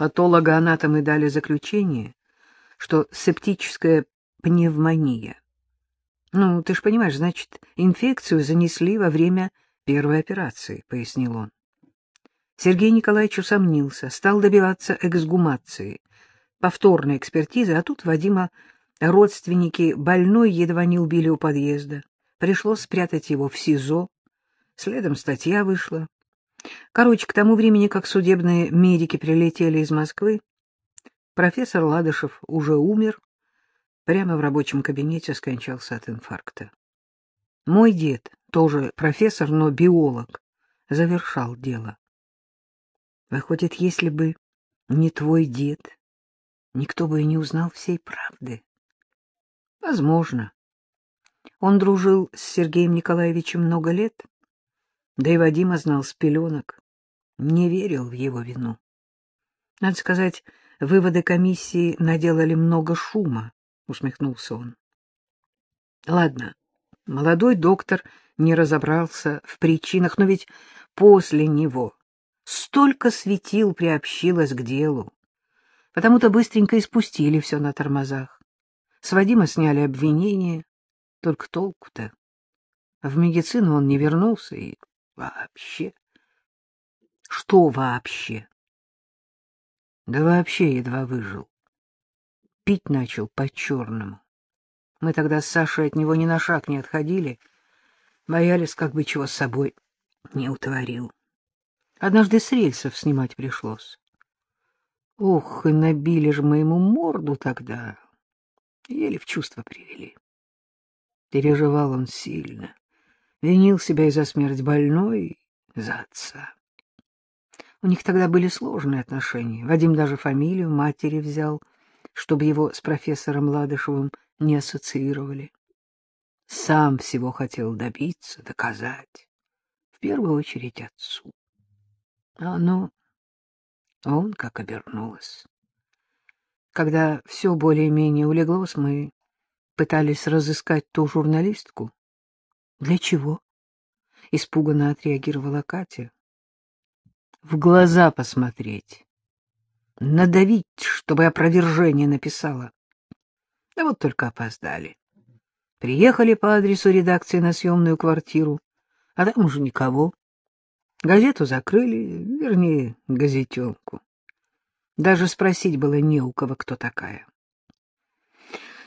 Патологоанатомы дали заключение, что септическая пневмония. Ну, ты ж понимаешь, значит, инфекцию занесли во время первой операции, — пояснил он. Сергей Николаевич усомнился, стал добиваться эксгумации, повторной экспертизы, а тут Вадима родственники больной едва не убили у подъезда. Пришлось спрятать его в СИЗО. Следом статья вышла. Короче, к тому времени, как судебные медики прилетели из Москвы, профессор Ладышев уже умер, прямо в рабочем кабинете скончался от инфаркта. Мой дед, тоже профессор, но биолог, завершал дело. Выходит, если бы не твой дед, никто бы и не узнал всей правды. Возможно. Он дружил с Сергеем Николаевичем много лет, да и Вадима знал с пеленок, не верил в его вину. Надо сказать, выводы комиссии наделали много шума, усмехнулся он. Ладно, молодой доктор не разобрался в причинах, но ведь после него столько светил приобщилось к делу. Потому-то быстренько и спустили все на тормозах. С Вадима сняли обвинение, только толку-то. В медицину он не вернулся и вообще... Что вообще? Да вообще едва выжил. Пить начал по-черному. Мы тогда с Сашей от него ни на шаг не отходили, боялись, как бы чего с собой не утворил. Однажды с рельсов снимать пришлось. Ох, и набили же моему морду тогда. Еле в чувство привели. Переживал он сильно. Винил себя и за смерть больной, и за отца. У них тогда были сложные отношения. Вадим даже фамилию матери взял, чтобы его с профессором Ладышевым не ассоциировали. Сам всего хотел добиться, доказать. В первую очередь отцу. А оно... Он как обернулось. Когда все более-менее улеглось, мы пытались разыскать ту журналистку. — Для чего? — испуганно отреагировала Катя. — В глаза посмотреть. Надавить, чтобы опровержение написала. Да вот только опоздали. Приехали по адресу редакции на съемную квартиру, а там уже никого. Газету закрыли, вернее, газетенку. Даже спросить было не у кого, кто такая.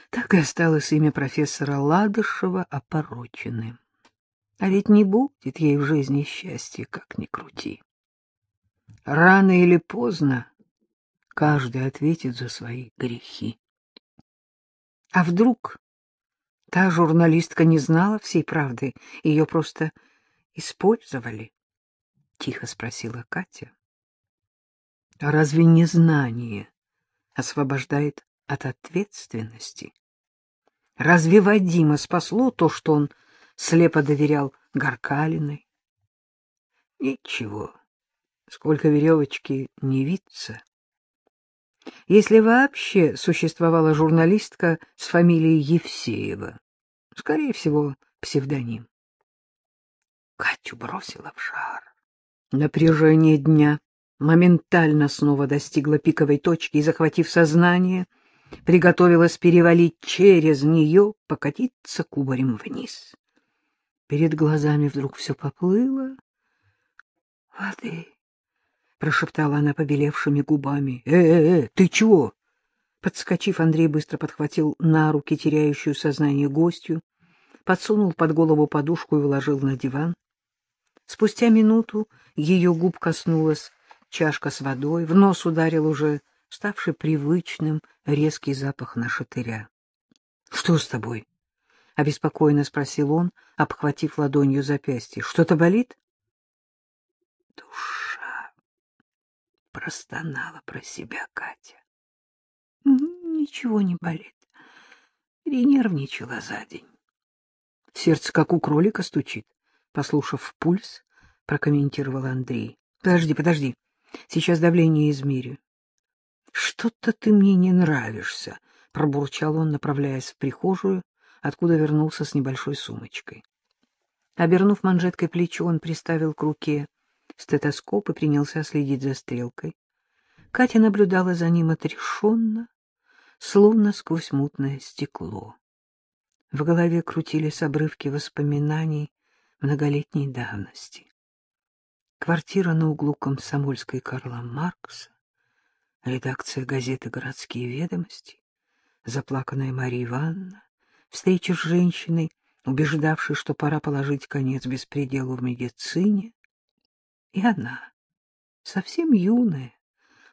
Так и осталось имя профессора Ладышева опороченным. А ведь не будет ей в жизни счастья, как ни крути. Рано или поздно каждый ответит за свои грехи. А вдруг та журналистка не знала всей правды, ее просто использовали? — тихо спросила Катя. — А разве не знание освобождает от ответственности? Разве Вадима спасло то, что он слепо доверял Горкалиной? Ничего, сколько веревочки не виться. Если вообще существовала журналистка с фамилией Евсеева, скорее всего, псевдоним. Катю бросила в жар. Напряжение дня моментально снова достигло пиковой точки и, захватив сознание, — приготовилась перевалить через нее, покатиться кубарем вниз. Перед глазами вдруг все поплыло. — Воды! — прошептала она побелевшими губами. «Э, — Э-э-э, ты чего? Подскочив, Андрей быстро подхватил на руки теряющую сознание гостью, подсунул под голову подушку и вложил на диван. Спустя минуту ее губ коснулась чашка с водой, в нос ударил уже ставший привычным резкий запах нашатыря. — Что с тобой? — обеспокоенно спросил он, обхватив ладонью запястье. — Что-то болит? — Душа! — простонала про себя Катя. — Ничего не болит. Перенервничала за день. Сердце как у кролика стучит. Послушав пульс, прокомментировал Андрей. — Подожди, подожди. Сейчас давление измерю. Что-то ты мне не нравишься, — пробурчал он, направляясь в прихожую, откуда вернулся с небольшой сумочкой. Обернув манжеткой плечо, он приставил к руке стетоскоп и принялся следить за стрелкой. Катя наблюдала за ним отрешенно, словно сквозь мутное стекло. В голове крутились обрывки воспоминаний многолетней давности. Квартира на углу Комсомольской Карла Маркса, редакция газеты «Городские ведомости», заплаканная Мария Ивановна, встреча с женщиной, убеждавшей, что пора положить конец беспределу в медицине, и она, совсем юная,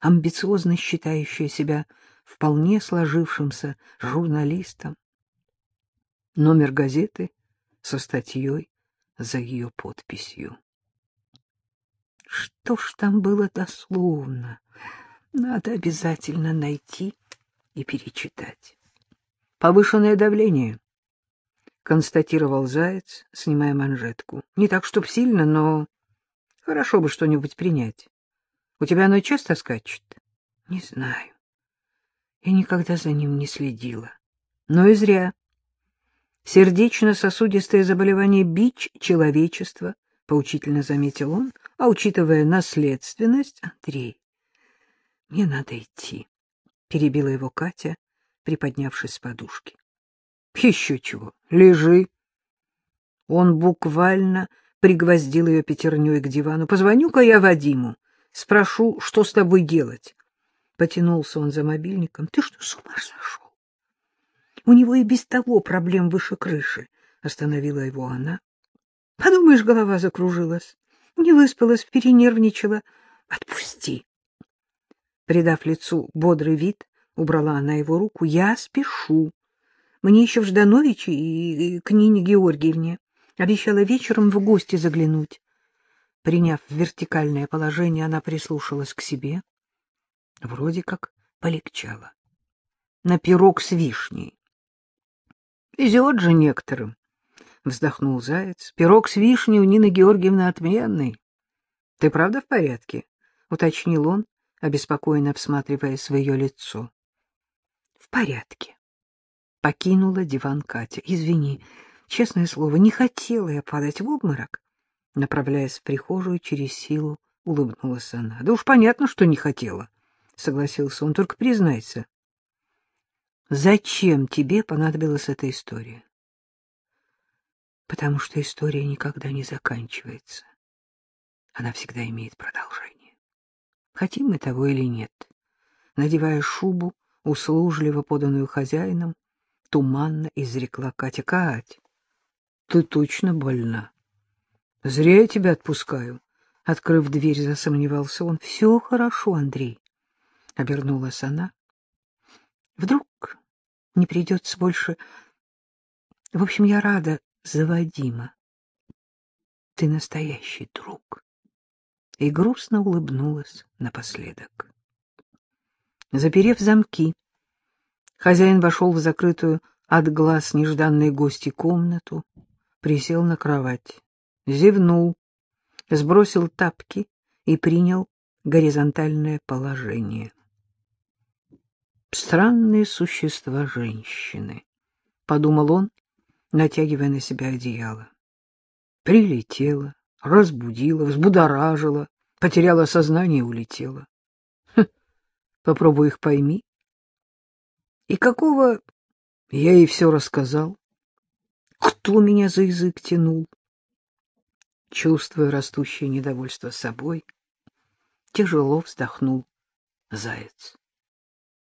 амбициозно считающая себя вполне сложившимся журналистом. Номер газеты со статьей за ее подписью. Что ж там было дословно? Надо обязательно найти и перечитать. Повышенное давление, констатировал Заяц, снимая манжетку. Не так, чтоб сильно, но хорошо бы что-нибудь принять. У тебя оно часто скачет? Не знаю. Я никогда за ним не следила. Но и зря. Сердечно-сосудистое заболевание — бич человечества, — поучительно заметил он, а учитывая наследственность, Андрей, мне надо идти, — перебила его Катя, приподнявшись с подушки. — Еще чего, лежи. Он буквально пригвоздил ее пятерней к дивану. — Позвоню-ка я Вадиму. Спрошу, что с тобой делать. Потянулся он за мобильником. — Ты что, с ума сошел? У него и без того проблем выше крыши. Остановила его она. Подумаешь, голова закружилась. Не выспалась, перенервничала. Отпусти. Придав лицу бодрый вид, убрала она его руку. Я спешу. Мне еще в Ждановиче и к Нине Георгиевне. Обещала вечером в гости заглянуть. Приняв вертикальное положение, она прислушалась к себе. Вроде как полегчало. На пирог с вишней. Везет же некоторым, — вздохнул Заяц. Пирог с вишней у Нины Георгиевны отменный. Ты правда в порядке? — уточнил он, обеспокоенно всматриваясь в ее лицо. — порядке. Покинула диван Катя. Извини, честное слово, не хотела я падать в обморок. Направляясь в прихожую, через силу улыбнулась она. — Да уж понятно, что не хотела, — согласился он. — Только признайся. Зачем тебе понадобилась эта история? — Потому что история никогда не заканчивается. Она всегда имеет продолжение. Хотим мы того или нет. Надевая шубу, услужливо поданную хозяином, туманно изрекла Катя. — Кать, ты точно больна? — Зря я тебя отпускаю. Открыв дверь, засомневался он. — Все хорошо, Андрей. Обернулась она. Вдруг не придется больше... В общем, я рада за Вадима. Ты настоящий друг. И грустно улыбнулась напоследок. Заперев замки, хозяин вошел в закрытую от глаз нежданной гости комнату, присел на кровать зевнул, сбросил тапки и принял горизонтальное положение. Странные существа женщины, — подумал он, натягивая на себя одеяло. Прилетела, разбудила, взбудоражила, потеряла сознание и улетела. Попробуй их пойми. И какого я ей все рассказал? Кто меня за язык тянул? Чувствуя растущее недовольство собой, тяжело вздохнул заяц.